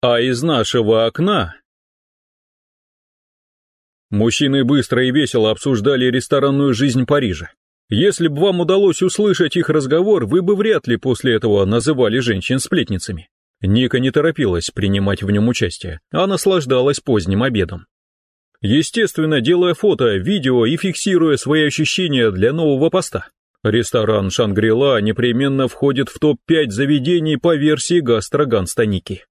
А из нашего окна... Мужчины быстро и весело обсуждали ресторанную жизнь Парижа. Если бы вам удалось услышать их разговор, вы бы вряд ли после этого называли женщин сплетницами. Ника не торопилась принимать в нем участие, а наслаждалась поздним обедом. Естественно, делая фото, видео и фиксируя свои ощущения для нового поста. Ресторан «Шангрила» непременно входит в топ-5 заведений по версии гастроганста Ники.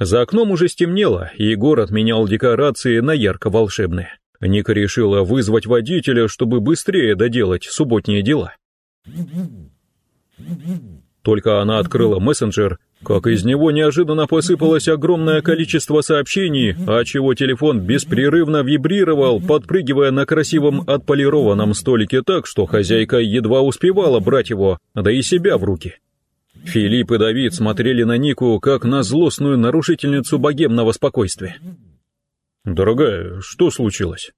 За окном уже стемнело, и город менял декорации на ярко-волшебные. Ника решила вызвать водителя, чтобы быстрее доделать субботние дела. Только она открыла мессенджер, как из него неожиданно посыпалось огромное количество сообщений, отчего телефон беспрерывно вибрировал, подпрыгивая на красивом отполированном столике так, что хозяйка едва успевала брать его, да и себя в руки. Филипп и Давид смотрели на Нику, как на злостную нарушительницу богемного спокойствия. «Дорогая, что случилось?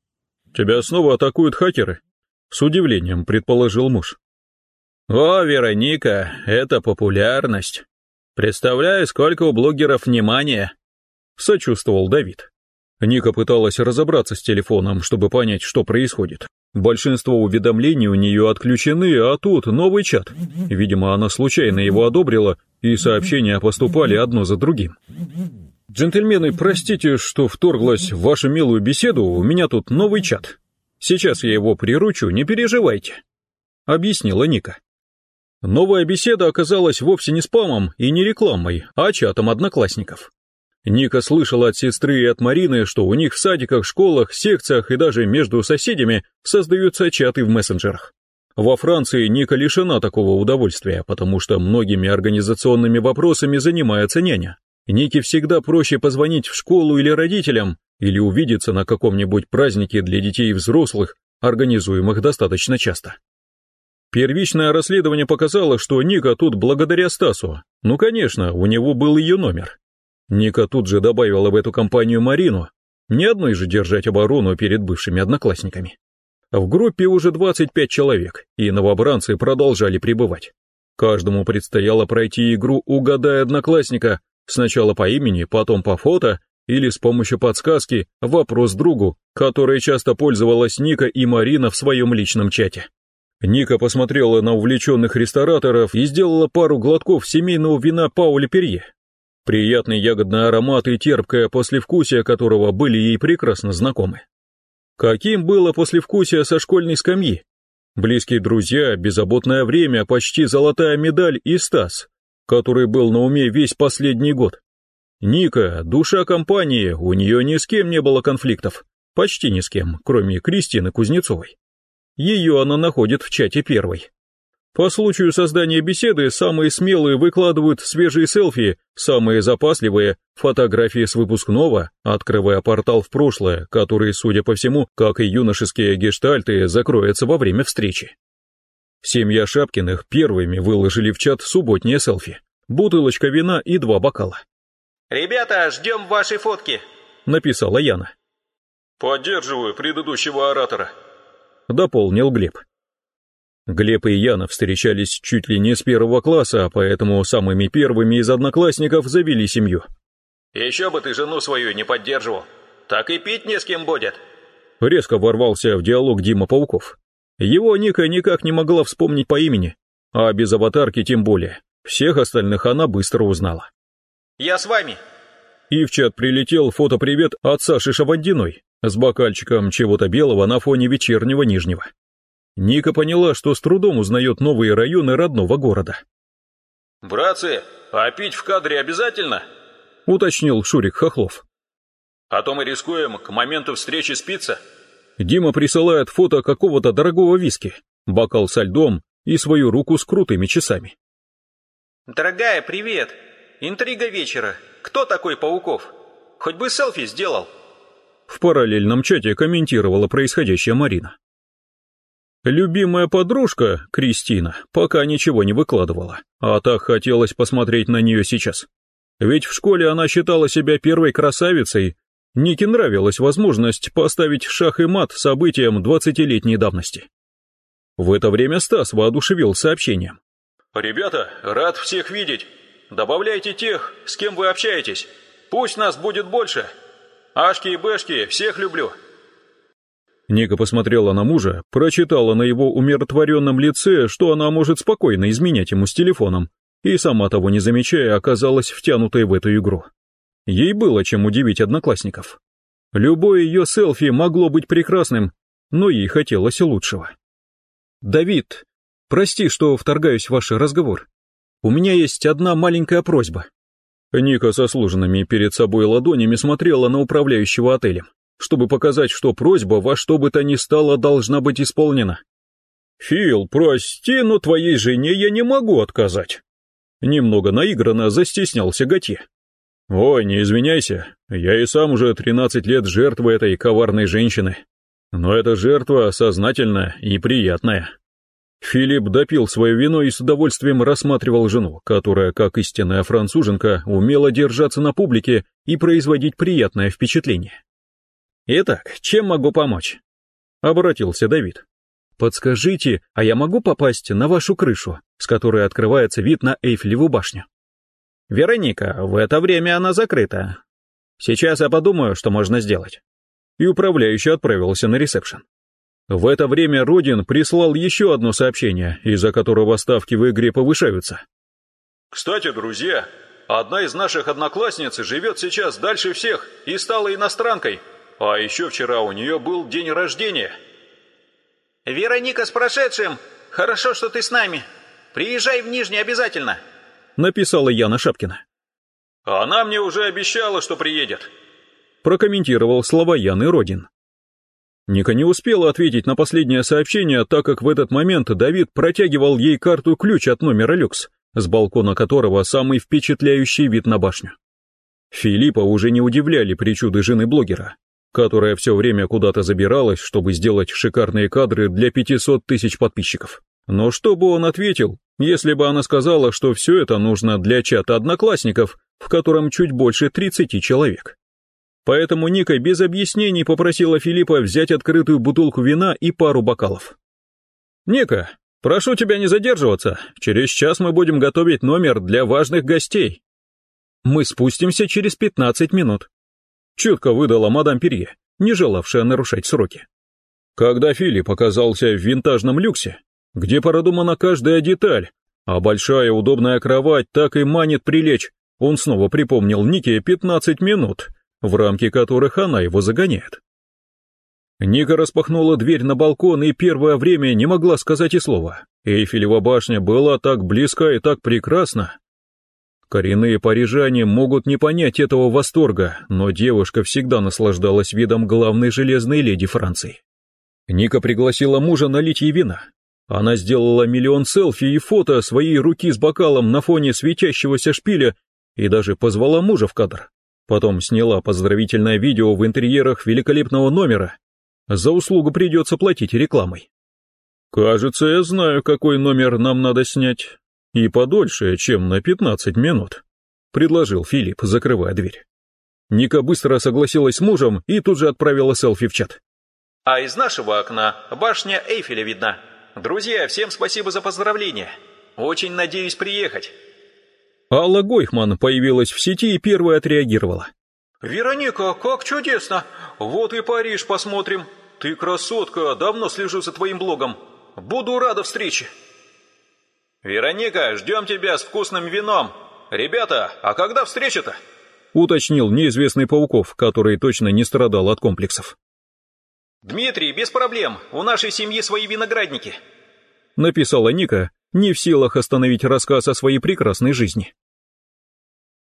Тебя снова атакуют хакеры?» С удивлением предположил муж. «О, Вероника, это популярность. Представляю, сколько у блогеров внимания!» Сочувствовал Давид. Ника пыталась разобраться с телефоном, чтобы понять, что происходит. Большинство уведомлений у нее отключены, а тут новый чат. Видимо, она случайно его одобрила, и сообщения поступали одно за другим. «Джентльмены, простите, что вторглась в вашу милую беседу, у меня тут новый чат. Сейчас я его приручу, не переживайте», — объяснила Ника. Новая беседа оказалась вовсе не спамом и не рекламой, а чатом одноклассников. Ника слышала от сестры и от Марины, что у них в садиках, школах, секциях и даже между соседями создаются чаты в мессенджерах. Во Франции Ника лишена такого удовольствия, потому что многими организационными вопросами занимается няня. Нике всегда проще позвонить в школу или родителям, или увидеться на каком-нибудь празднике для детей и взрослых, организуемых достаточно часто. Первичное расследование показало, что Ника тут благодаря Стасу. Ну, конечно, у него был ее номер. Ника тут же добавила в эту компанию Марину, не одной же держать оборону перед бывшими одноклассниками. В группе уже 25 человек, и новобранцы продолжали пребывать. Каждому предстояло пройти игру «Угадай одноклассника», сначала по имени, потом по фото или с помощью подсказки «Вопрос другу», которой часто пользовалась Ника и Марина в своем личном чате. Ника посмотрела на увлеченных рестораторов и сделала пару глотков семейного вина Пауля Перье, Приятный ягодный аромат и терпкое послевкусие которого были ей прекрасно знакомы. Каким было послевкусие со школьной скамьи? Близкие друзья, беззаботное время, почти золотая медаль и Стас, который был на уме весь последний год. Ника, душа компании, у нее ни с кем не было конфликтов. Почти ни с кем, кроме Кристины Кузнецовой. Ее она находит в чате первой. По случаю создания беседы самые смелые выкладывают свежие селфи, самые запасливые – фотографии с выпускного, открывая портал в прошлое, который, судя по всему, как и юношеские гештальты, закроется во время встречи. Семья Шапкиных первыми выложили в чат субботнее селфи. Бутылочка вина и два бокала. «Ребята, ждем вашей фотки», — написала Яна. «Поддерживаю предыдущего оратора», — дополнил Глеб. Глеб и Яна встречались чуть ли не с первого класса, поэтому самыми первыми из одноклассников завели семью. «Еще бы ты жену свою не поддерживал. Так и пить не с кем будет». Резко ворвался в диалог Дима Пауков. Его Ника никак не могла вспомнить по имени, а без аватарки тем более. Всех остальных она быстро узнала. «Я с вами». И в чат прилетел фотопривет от Саши Шавандиной с бокальчиком чего-то белого на фоне вечернего Нижнего. Ника поняла, что с трудом узнает новые районы родного города. «Братцы, а пить в кадре обязательно?» — уточнил Шурик Хохлов. «А то мы рискуем к моменту встречи спиться». Дима присылает фото какого-то дорогого виски, бокал со льдом и свою руку с крутыми часами. «Дорогая, привет! Интрига вечера. Кто такой Пауков? Хоть бы селфи сделал!» В параллельном чате комментировала происходящее Марина. Любимая подружка, Кристина, пока ничего не выкладывала, а так хотелось посмотреть на нее сейчас. Ведь в школе она считала себя первой красавицей, Нике нравилась возможность поставить шах и мат событиям двадцатилетней давности. В это время Стас воодушевил сообщением. «Ребята, рад всех видеть. Добавляйте тех, с кем вы общаетесь. Пусть нас будет больше. Ашки и Бэшки, всех люблю». Ника посмотрела на мужа, прочитала на его умиротворенном лице, что она может спокойно изменять ему с телефоном, и сама того не замечая, оказалась втянутой в эту игру. Ей было чем удивить одноклассников. Любое ее селфи могло быть прекрасным, но ей хотелось лучшего. «Давид, прости, что вторгаюсь в ваш разговор. У меня есть одна маленькая просьба». Ника со сложенными перед собой ладонями смотрела на управляющего отелем, чтобы показать, что просьба во что бы то ни стало должна быть исполнена. «Фил, прости, но твоей жене я не могу отказать». Немного наигранно застеснялся Готье. «Ой, не извиняйся, я и сам уже 13 лет жертва этой коварной женщины. Но эта жертва сознательная и приятная». Филипп допил свое вино и с удовольствием рассматривал жену, которая, как истинная француженка, умела держаться на публике и производить приятное впечатление. «Итак, чем могу помочь?» — обратился Давид. «Подскажите, а я могу попасть на вашу крышу, с которой открывается вид на Эйфелеву башню?» «Вероника, в это время она закрыта. Сейчас я подумаю, что можно сделать». И управляющий отправился на ресепшн. В это время Родин прислал еще одно сообщение, из-за которого ставки в игре повышаются. «Кстати, друзья, одна из наших одноклассниц живет сейчас дальше всех и стала иностранкой, а еще вчера у нее был день рождения». «Вероника с прошедшим! Хорошо, что ты с нами. Приезжай в Нижний обязательно!» Написала Яна Шапкина. «Она мне уже обещала, что приедет», прокомментировал слова Яны Родин. Ника не успела ответить на последнее сообщение, так как в этот момент Давид протягивал ей карту-ключ от номера люкс, с балкона которого самый впечатляющий вид на башню. Филиппа уже не удивляли причуды жены блогера, которая все время куда-то забиралась, чтобы сделать шикарные кадры для 500 тысяч подписчиков. Но что бы он ответил, если бы она сказала, что все это нужно для чата одноклассников, в котором чуть больше 30 человек? Поэтому Ника без объяснений попросила Филиппа взять открытую бутылку вина и пару бокалов. «Ника, прошу тебя не задерживаться, через час мы будем готовить номер для важных гостей. Мы спустимся через 15 минут», — четко выдала мадам Перье, не желавшая нарушать сроки. Когда Филипп оказался в винтажном люксе, где продумана каждая деталь, а большая удобная кровать так и манит прилечь, он снова припомнил Нике 15 минут — в рамки которых она его загоняет. Ника распахнула дверь на балкон и первое время не могла сказать и слова. Эйфелева башня была так близка и так прекрасна. Коренные парижане могут не понять этого восторга, но девушка всегда наслаждалась видом главной железной леди Франции. Ника пригласила мужа налить ей вина. Она сделала миллион селфи и фото своей руки с бокалом на фоне светящегося шпиля и даже позвала мужа в кадр. Потом сняла поздравительное видео в интерьерах великолепного номера. За услугу придется платить рекламой. «Кажется, я знаю, какой номер нам надо снять. И подольше, чем на 15 минут», — предложил Филипп, закрывая дверь. Ника быстро согласилась с мужем и тут же отправила селфи в чат. «А из нашего окна башня Эйфеля видна. Друзья, всем спасибо за поздравления. Очень надеюсь приехать». Алла Гойхман появилась в сети и первая отреагировала. «Вероника, как чудесно! Вот и Париж посмотрим. Ты красотка, давно слежу за твоим блогом. Буду рада встрече». «Вероника, ждем тебя с вкусным вином. Ребята, а когда встреча-то?» уточнил неизвестный Пауков, который точно не страдал от комплексов. «Дмитрий, без проблем, у нашей семьи свои виноградники», написала Ника, не в силах остановить рассказ о своей прекрасной жизни.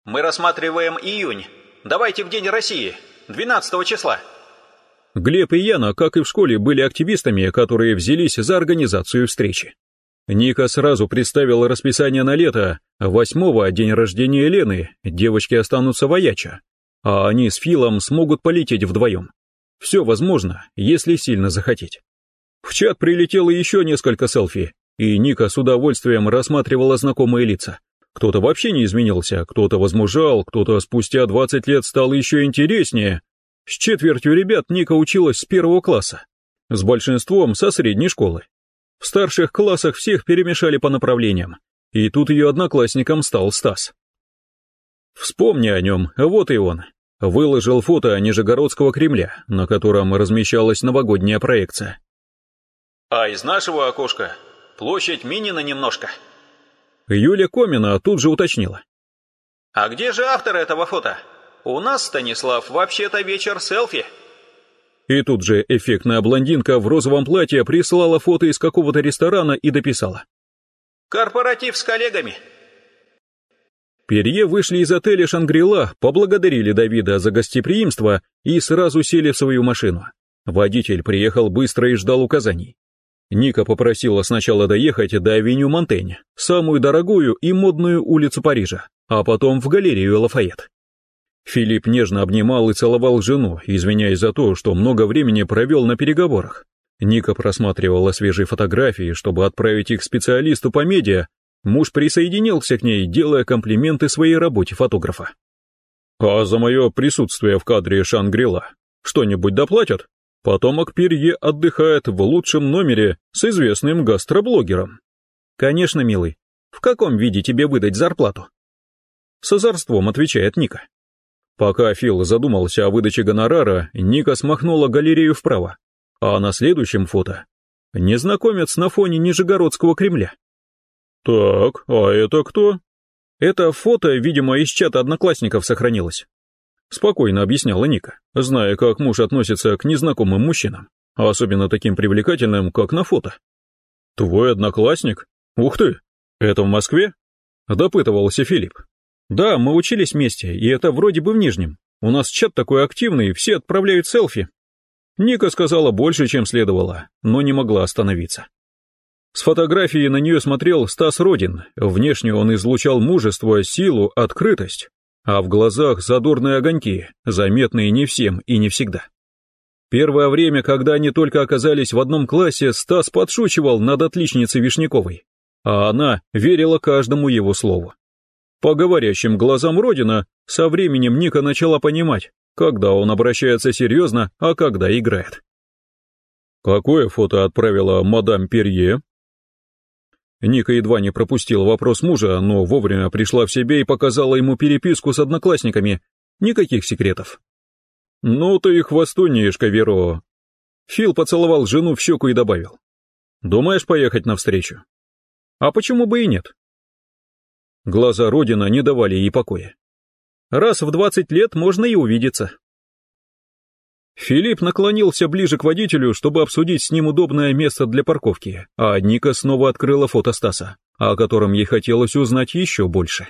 «Мы рассматриваем июнь. Давайте в День России, 12 числа». Глеб и Яна, как и в школе, были активистами, которые взялись за организацию встречи. Ника сразу представила расписание на лето, восьмого день рождения Лены, девочки останутся вояча, а они с Филом смогут полететь вдвоем. Все возможно, если сильно захотеть. В чат прилетело еще несколько селфи, и Ника с удовольствием рассматривала знакомые лица. Кто-то вообще не изменился, кто-то возмужал, кто-то спустя 20 лет стал еще интереснее. С четвертью ребят Ника училась с первого класса, с большинством со средней школы. В старших классах всех перемешали по направлениям, и тут ее одноклассником стал Стас. Вспомни о нем, вот и он. Выложил фото Нижегородского Кремля, на котором размещалась новогодняя проекция. А из нашего окошка площадь Минина немножко. Юля Комина тут же уточнила. А где же автор этого фото? У нас, Станислав, вообще-то вечер селфи. И тут же эффектная блондинка в розовом платье прислала фото из какого-то ресторана и дописала. Корпоратив с коллегами. Перье вышли из отеля «Шангрила», поблагодарили Давида за гостеприимство и сразу сели в свою машину. Водитель приехал быстро и ждал указаний. Ника попросила сначала доехать до авеню Монтень, самую дорогую и модную улицу Парижа, а потом в галерею Лафайет. Филипп нежно обнимал и целовал жену, извиняясь за то, что много времени провел на переговорах. Ника просматривала свежие фотографии, чтобы отправить их специалисту по медиа. Муж присоединился к ней, делая комплименты своей работе фотографа. «А за мое присутствие в кадре Шангрила что-нибудь доплатят?» Потомок Перье отдыхает в лучшем номере с известным гастроблогером. Конечно, милый. В каком виде тебе выдать зарплату? С озорством отвечает Ника. Пока Фил задумался о выдаче гонорара, Ника смахнула галерею вправо. А на следующем фото незнакомец на фоне Нижегородского Кремля. Так, а это кто? Это фото, видимо, из чата одноклассников сохранилось. Спокойно объясняла Ника, зная, как муж относится к незнакомым мужчинам, особенно таким привлекательным, как на фото. «Твой одноклассник? Ух ты! Это в Москве?» — допытывался Филипп. «Да, мы учились вместе, и это вроде бы в Нижнем. У нас чат такой активный, все отправляют селфи». Ника сказала больше, чем следовало, но не могла остановиться. С фотографии на нее смотрел Стас Родин. Внешне он излучал мужество, силу, открытость а в глазах задорные огоньки, заметные не всем и не всегда. Первое время, когда они только оказались в одном классе, Стас подшучивал над отличницей Вишняковой, а она верила каждому его слову. По говорящим глазам Родина, со временем Ника начала понимать, когда он обращается серьезно, а когда играет. «Какое фото отправила мадам Перье?» Ника едва не пропустила вопрос мужа, но вовремя пришла в себя и показала ему переписку с одноклассниками. Никаких секретов. «Ну ты и хвостунишка, Веро!» Фил поцеловал жену в щеку и добавил. «Думаешь поехать навстречу?» «А почему бы и нет?» Глаза Родина не давали ей покоя. «Раз в двадцать лет можно и увидеться». Филипп наклонился ближе к водителю, чтобы обсудить с ним удобное место для парковки, а Ника снова открыла фото Стаса, о котором ей хотелось узнать еще больше.